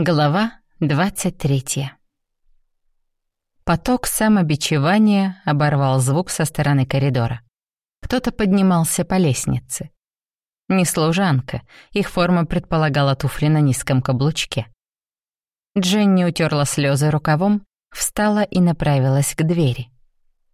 Глава 23 Поток самобичевания оборвал звук со стороны коридора. Кто-то поднимался по лестнице. Не служанка, их форма предполагала туфли на низком каблучке. Дженни утерла слезы рукавом, встала и направилась к двери.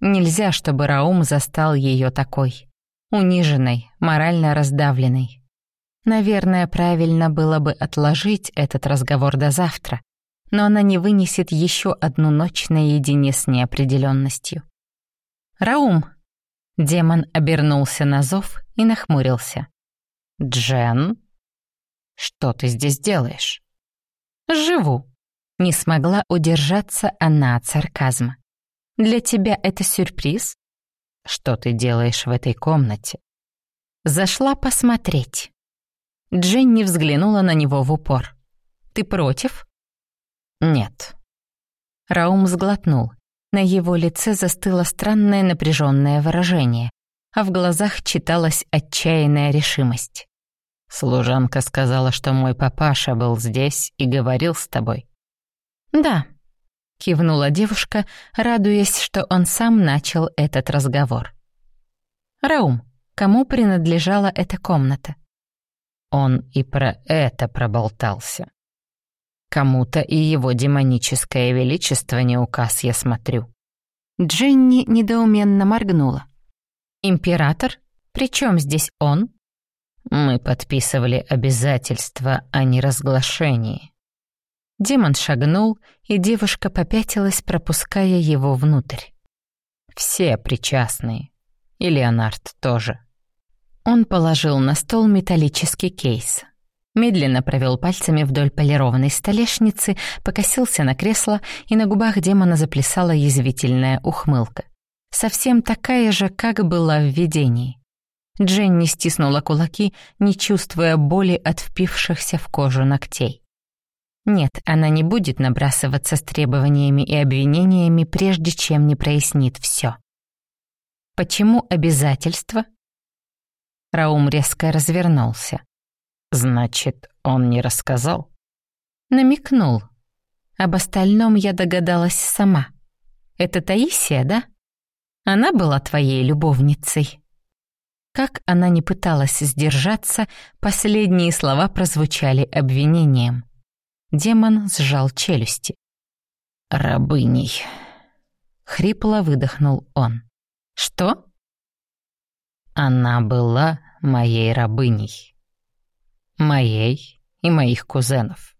Нельзя, чтобы Раум застал ее такой. Униженной, морально раздавленной. Наверное, правильно было бы отложить этот разговор до завтра, но она не вынесет еще одну ночь наедине с неопределенностью. «Раум!» Демон обернулся на зов и нахмурился. «Джен? Что ты здесь делаешь?» «Живу». Не смогла удержаться она от сарказма. «Для тебя это сюрприз?» «Что ты делаешь в этой комнате?» «Зашла посмотреть». Дженни взглянула на него в упор. «Ты против?» «Нет». Раум сглотнул. На его лице застыло странное напряженное выражение, а в глазах читалась отчаянная решимость. «Служанка сказала, что мой папаша был здесь и говорил с тобой». «Да», — кивнула девушка, радуясь, что он сам начал этот разговор. «Раум, кому принадлежала эта комната?» Он и про это проболтался. Кому-то и его демоническое величество не указ, я смотрю. Дженни недоуменно моргнула. «Император? Причем здесь он?» «Мы подписывали обязательства о неразглашении». Демон шагнул, и девушка попятилась, пропуская его внутрь. «Все причастные. И Леонард тоже». Он положил на стол металлический кейс. Медленно провел пальцами вдоль полированной столешницы, покосился на кресло, и на губах демона заплясала язвительная ухмылка. Совсем такая же, как была в видении. Дженни стиснула кулаки, не чувствуя боли от впившихся в кожу ногтей. Нет, она не будет набрасываться с требованиями и обвинениями, прежде чем не прояснит все. Почему обязательства Раум резко развернулся. «Значит, он не рассказал?» Намекнул. Об остальном я догадалась сама. Это Таисия, да? Она была твоей любовницей. Как она не пыталась сдержаться, последние слова прозвучали обвинением. Демон сжал челюсти. «Рабыней», — хрипло выдохнул он. «Что?» Она была моей рабыней. Моей и моих кузенов.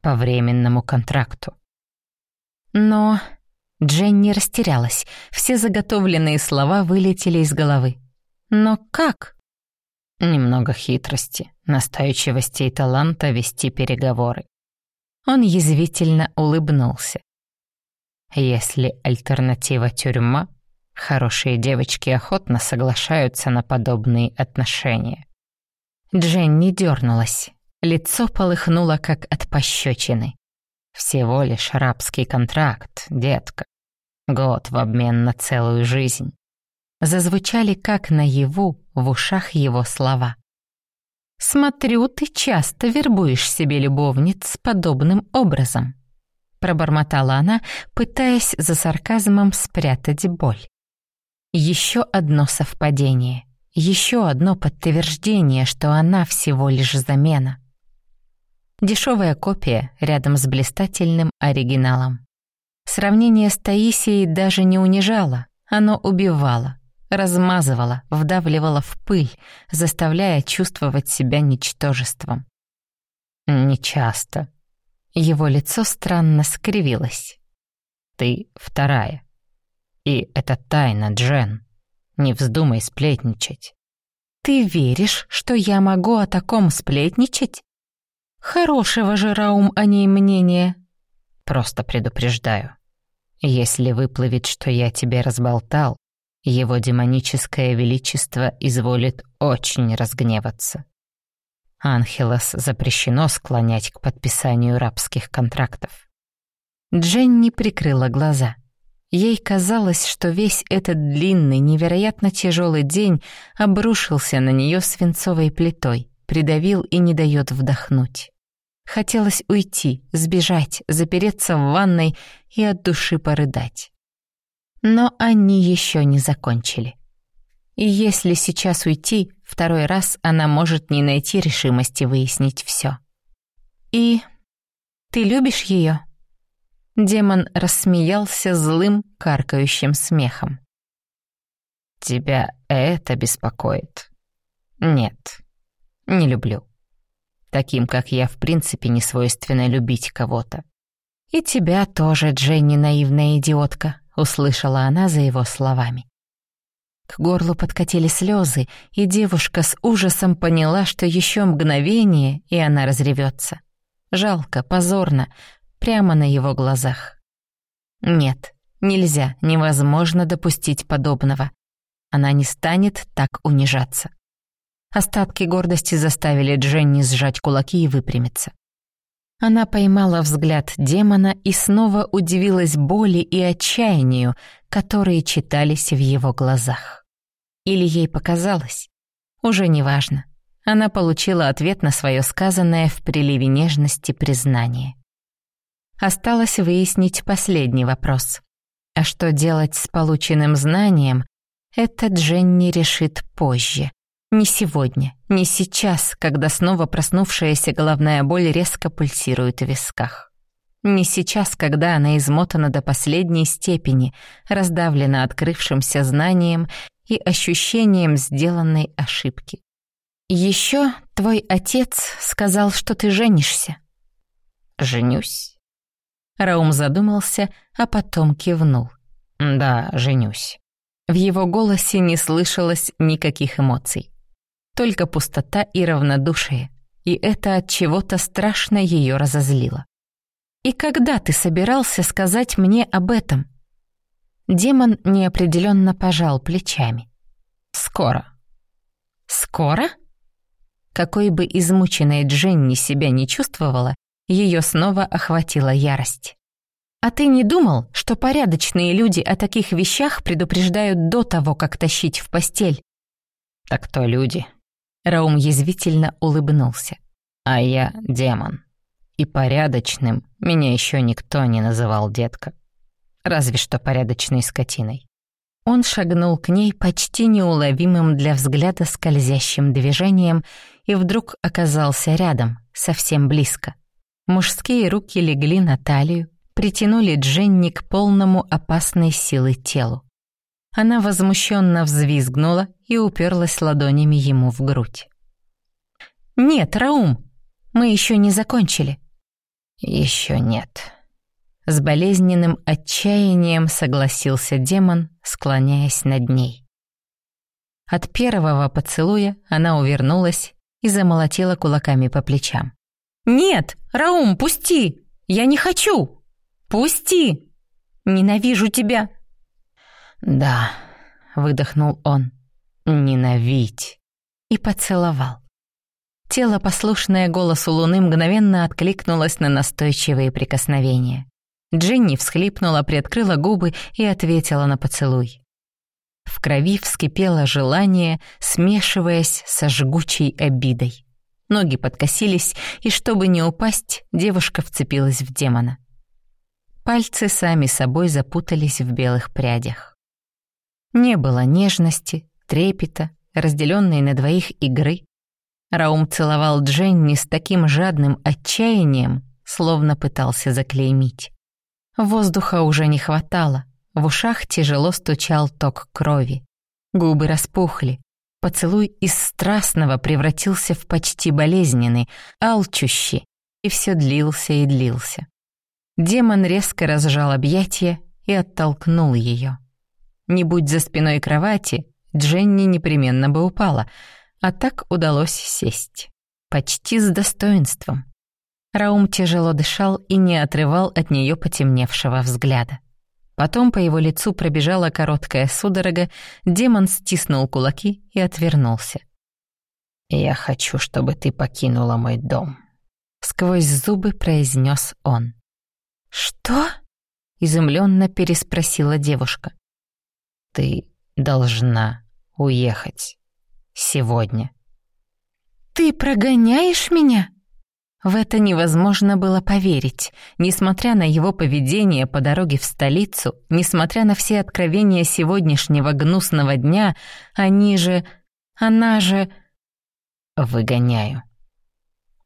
По временному контракту. Но Дженни растерялась. Все заготовленные слова вылетели из головы. Но как? Немного хитрости, настойчивости и таланта вести переговоры. Он язвительно улыбнулся. Если альтернатива тюрьма, Хорошие девочки охотно соглашаются на подобные отношения. Дженни дернулась. Лицо полыхнуло, как от пощечины. Всего лишь рабский контракт, детка. Год в обмен на целую жизнь. Зазвучали как наяву в ушах его слова. «Смотрю, ты часто вербуешь себе любовниц подобным образом», пробормотала она, пытаясь за сарказмом спрятать боль. Еще одно совпадение, еще одно подтверждение, что она всего лишь замена. Дешевая копия рядом с блистательным оригиналом. Сравнение с Таисией даже не унижало, оно убивало, размазывало, вдавливало в пыль, заставляя чувствовать себя ничтожеством. Нечасто. Его лицо странно скривилось. Ты вторая. И это тайна, Джен. Не вздумай сплетничать. Ты веришь, что я могу о таком сплетничать? Хорошего же, Раум, о ней мнения. Просто предупреждаю. Если выплывет, что я тебе разболтал, его демоническое величество изволит очень разгневаться. Анхелос запрещено склонять к подписанию рабских контрактов. Дженни прикрыла глаза. Ей казалось, что весь этот длинный, невероятно тяжелый день обрушился на нее свинцовой плитой, придавил и не дает вдохнуть. Хотелось уйти, сбежать, запереться в ванной и от души порыдать. Но они еще не закончили. И если сейчас уйти, второй раз она может не найти решимости выяснить все. И ты любишь ее? Демон рассмеялся злым, каркающим смехом. «Тебя это беспокоит?» «Нет, не люблю. Таким, как я, в принципе, не свойственно любить кого-то». «И тебя тоже, Дженни, наивная идиотка», — услышала она за его словами. К горлу подкатили слезы, и девушка с ужасом поняла, что еще мгновение, и она разревется. Жалко, позорно, прямо на его глазах. Нет, нельзя, невозможно допустить подобного. Она не станет так унижаться. Остатки гордости заставили Дженни сжать кулаки и выпрямиться. Она поймала взгляд демона и снова удивилась боли и отчаянию, которые читались в его глазах. Или ей показалось? Уже неважно. Она получила ответ на свое сказанное в приливе нежности признание. Осталось выяснить последний вопрос. А что делать с полученным знанием, это Дженни решит позже. Не сегодня, не сейчас, когда снова проснувшаяся головная боль резко пульсирует в висках. Не сейчас, когда она измотана до последней степени, раздавлена открывшимся знанием и ощущением сделанной ошибки. Еще твой отец сказал, что ты женишься. Женюсь. Раум задумался, а потом кивнул. «Да, женюсь». В его голосе не слышалось никаких эмоций. Только пустота и равнодушие, и это от чего-то страшно ее разозлило. «И когда ты собирался сказать мне об этом?» Демон неопределенно пожал плечами. «Скоро». «Скоро?» Какой бы измученной Дженни себя не чувствовала, ее снова охватила ярость. «А ты не думал, что порядочные люди о таких вещах предупреждают до того, как тащить в постель?» «Так кто люди?» Раум язвительно улыбнулся. «А я демон. И порядочным меня еще никто не называл детка. Разве что порядочной скотиной». Он шагнул к ней почти неуловимым для взгляда скользящим движением и вдруг оказался рядом, совсем близко. Мужские руки легли на талию, притянули Дженни к полному опасной силы телу. Она возмущенно взвизгнула и уперлась ладонями ему в грудь. «Нет, Раум, мы еще не закончили». Еще нет». С болезненным отчаянием согласился демон, склоняясь над ней. От первого поцелуя она увернулась и замолотила кулаками по плечам. «Нет, Раум, пусти! Я не хочу! Пусти! Ненавижу тебя!» «Да», — выдохнул он, — «ненавидь!» И поцеловал. Тело, послушное голосу луны, мгновенно откликнулось на настойчивые прикосновения. Дженни всхлипнула, приоткрыла губы и ответила на поцелуй. В крови вскипело желание, смешиваясь со жгучей обидой. Ноги подкосились, и чтобы не упасть, девушка вцепилась в демона. Пальцы сами собой запутались в белых прядях. Не было нежности, трепета, разделенной на двоих игры. Раум целовал Дженни с таким жадным отчаянием, словно пытался заклеймить. Воздуха уже не хватало, в ушах тяжело стучал ток крови. Губы распухли, Поцелуй из страстного превратился в почти болезненный, алчущий, и все длился и длился. Демон резко разжал объятия и оттолкнул ее. Не будь за спиной кровати, Дженни непременно бы упала, а так удалось сесть. Почти с достоинством. Раум тяжело дышал и не отрывал от нее потемневшего взгляда. Потом по его лицу пробежала короткая судорога, демон стиснул кулаки и отвернулся. «Я хочу, чтобы ты покинула мой дом», — сквозь зубы произнес он. «Что?» — изумленно переспросила девушка. «Ты должна уехать сегодня». «Ты прогоняешь меня?» В это невозможно было поверить. Несмотря на его поведение по дороге в столицу, несмотря на все откровения сегодняшнего гнусного дня, они же... Она же... «Выгоняю».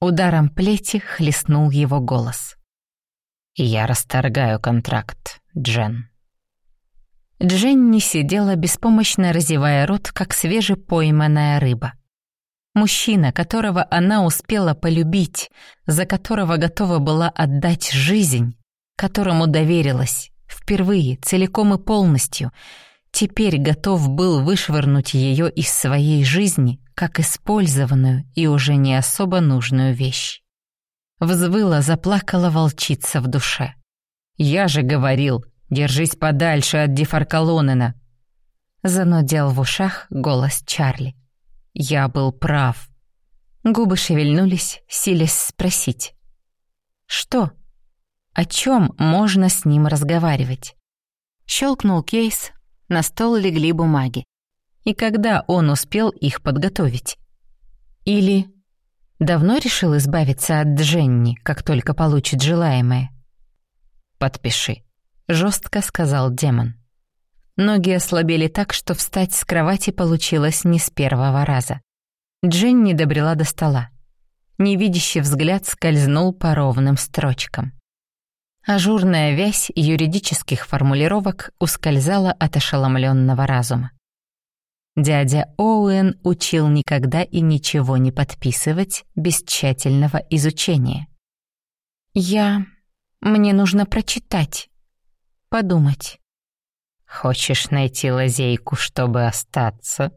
Ударом плети хлестнул его голос. «Я расторгаю контракт, Джен». Дженни сидела беспомощно разевая рот, как свежепойманная рыба. Мужчина, которого она успела полюбить, за которого готова была отдать жизнь, которому доверилась, впервые, целиком и полностью, теперь готов был вышвырнуть ее из своей жизни, как использованную и уже не особо нужную вещь. Взвыла, заплакала волчица в душе. «Я же говорил, держись подальше от Дефаркалонена!» Занудел в ушах голос Чарли. Я был прав. Губы шевельнулись, силясь спросить. Что? О чем можно с ним разговаривать? Щелкнул кейс, на стол легли бумаги. И когда он успел их подготовить? Или давно решил избавиться от Дженни, как только получит желаемое? «Подпиши», — жестко сказал демон. Ноги ослабели так, что встать с кровати получилось не с первого раза. Дженни добрела до стола. Невидящий взгляд скользнул по ровным строчкам. Ажурная вязь юридических формулировок ускользала от ошеломленного разума. Дядя Оуэн учил никогда и ничего не подписывать без тщательного изучения. «Я... мне нужно прочитать, подумать». Хочешь найти лазейку, чтобы остаться?»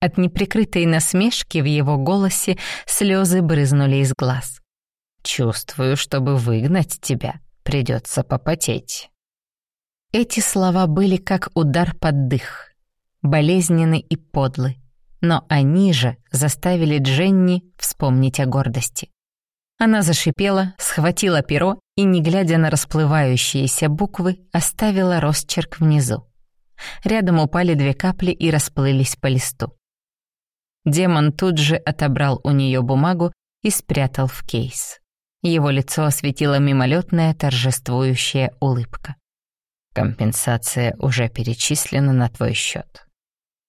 От неприкрытой насмешки в его голосе слезы брызнули из глаз. «Чувствую, чтобы выгнать тебя, придется попотеть». Эти слова были как удар под дых, болезненны и подлы, но они же заставили Дженни вспомнить о гордости. Она зашипела, схватила перо и, не глядя на расплывающиеся буквы, оставила росчерк внизу. Рядом упали две капли и расплылись по листу. Демон тут же отобрал у нее бумагу и спрятал в кейс. Его лицо осветила мимолетная торжествующая улыбка. «Компенсация уже перечислена на твой счет.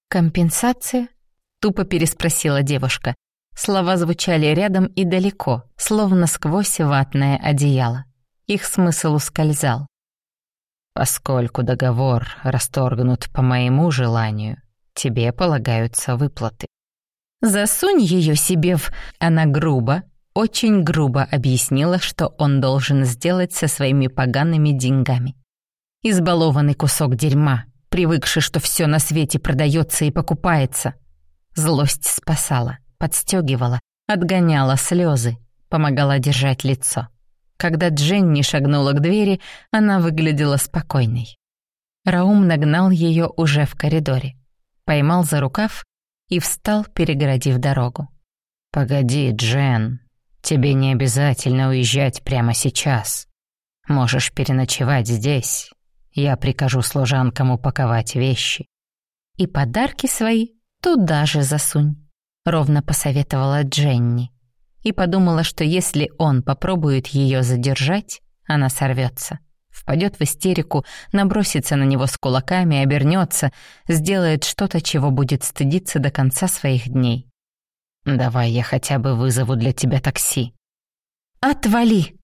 «Компенсация?» — тупо переспросила девушка. Слова звучали рядом и далеко, словно сквозь ватное одеяло. Их смысл ускользал. «Поскольку договор расторгнут по моему желанию, тебе полагаются выплаты». «Засунь ее себе в...» Она грубо, очень грубо объяснила, что он должен сделать со своими погаными деньгами. Избалованный кусок дерьма, привыкший, что все на свете продается и покупается. Злость спасала подстегивала, отгоняла слезы, помогала держать лицо. Когда Дженни шагнула к двери, она выглядела спокойной. Раум нагнал ее уже в коридоре, поймал за рукав и встал, перегородив дорогу. «Погоди, Джен, тебе не обязательно уезжать прямо сейчас. Можешь переночевать здесь. Я прикажу служанкам упаковать вещи. И подарки свои туда же засунь ровно посоветовала Дженни. И подумала, что если он попробует ее задержать, она сорвется. Впадет в истерику, набросится на него с кулаками, обернется, сделает что-то, чего будет стыдиться до конца своих дней. «Давай я хотя бы вызову для тебя такси». «Отвали!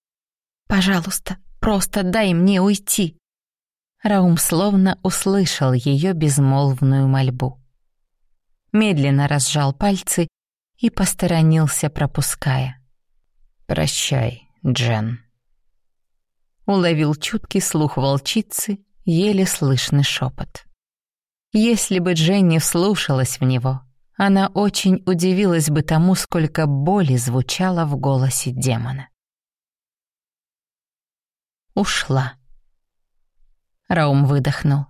Пожалуйста, просто дай мне уйти!» Раум словно услышал ее безмолвную мольбу медленно разжал пальцы и посторонился, пропуская. «Прощай, Джен». Уловил чуткий слух волчицы, еле слышный шепот. Если бы Дженни вслушалась в него, она очень удивилась бы тому, сколько боли звучало в голосе демона. Ушла. Раум выдохнул.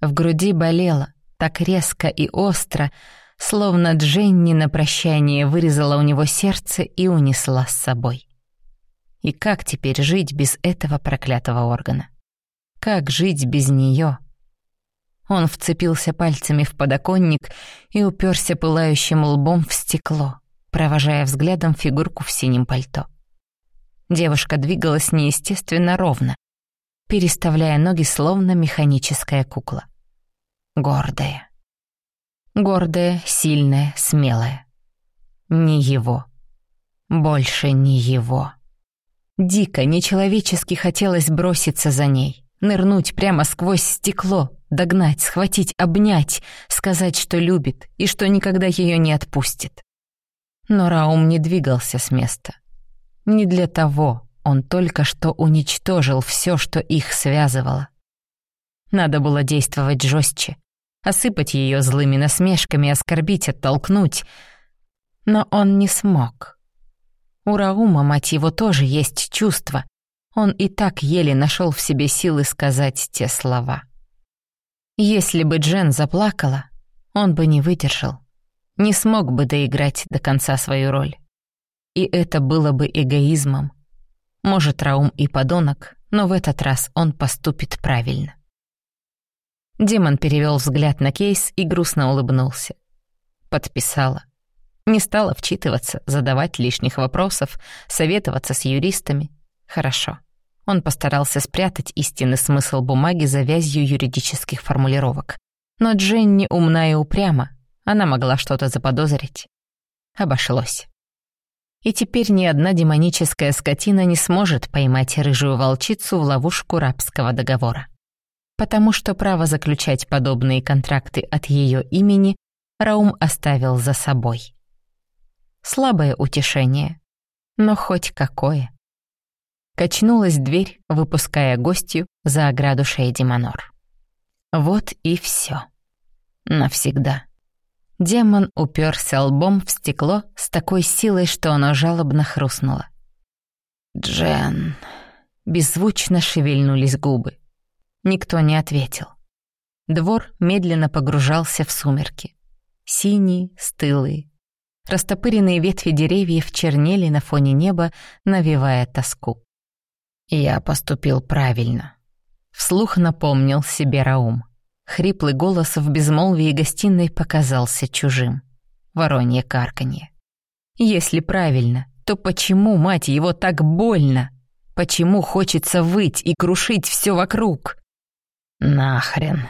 В груди болело, так резко и остро, словно Дженни на прощание вырезала у него сердце и унесла с собой. И как теперь жить без этого проклятого органа? Как жить без нее? Он вцепился пальцами в подоконник и уперся пылающим лбом в стекло, провожая взглядом фигурку в синем пальто. Девушка двигалась неестественно ровно, переставляя ноги словно механическая кукла. Гордая. Гордая, сильная, смелая. Не его. Больше не его. Дико, нечеловечески хотелось броситься за ней, нырнуть прямо сквозь стекло, догнать, схватить, обнять, сказать, что любит и что никогда ее не отпустит. Но Раум не двигался с места. Не для того он только что уничтожил все, что их связывало. Надо было действовать жестче, осыпать ее злыми насмешками, оскорбить, оттолкнуть. Но он не смог. У Раума, мать его, тоже есть чувства. Он и так еле нашел в себе силы сказать те слова. Если бы Джен заплакала, он бы не выдержал, не смог бы доиграть до конца свою роль. И это было бы эгоизмом. Может, Раум и подонок, но в этот раз он поступит правильно. Демон перевел взгляд на кейс и грустно улыбнулся. Подписала. Не стала вчитываться, задавать лишних вопросов, советоваться с юристами. Хорошо. Он постарался спрятать истинный смысл бумаги за вязью юридических формулировок. Но Дженни умна и упряма. Она могла что-то заподозрить. Обошлось. И теперь ни одна демоническая скотина не сможет поймать рыжую волчицу в ловушку рабского договора. Потому что право заключать подобные контракты от ее имени Раум оставил за собой. Слабое утешение, но хоть какое. Качнулась дверь, выпуская гостью за ограду Шейди Манор. Вот и все. Навсегда. Демон уперся лбом в стекло с такой силой, что оно жалобно хрустнуло. «Джен...» Беззвучно шевельнулись губы. Никто не ответил. Двор медленно погружался в сумерки. Синие, стылые, Растопыренные ветви деревьев чернели на фоне неба, навевая тоску. «Я поступил правильно», — вслух напомнил себе Раум. Хриплый голос в безмолвии гостиной показался чужим. Воронье карканье. «Если правильно, то почему, мать его, так больно? Почему хочется выть и крушить все вокруг?» «Нахрен»,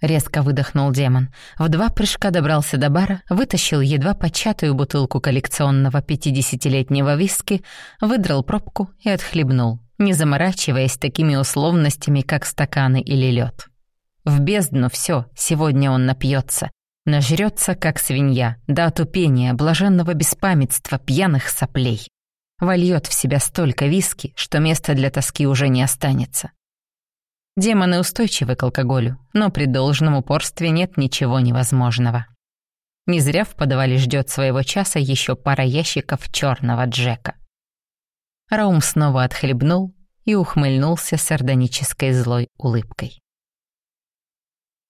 Резко выдохнул демон. В два прыжка добрался до бара, вытащил едва початую бутылку коллекционного пятидесятилетнего виски, выдрал пробку и отхлебнул, не заморачиваясь такими условностями, как стаканы или лед. В бездну все, сегодня он напьется, нажрется, как свинья, до отупения, блаженного беспамятства, пьяных соплей. Вольет в себя столько виски, что места для тоски уже не останется. Демоны устойчивы к алкоголю, но при должном упорстве нет ничего невозможного. Не зря в подвале ждет своего часа еще пара ящиков черного Джека. Раум снова отхлебнул и ухмыльнулся сардонической злой улыбкой.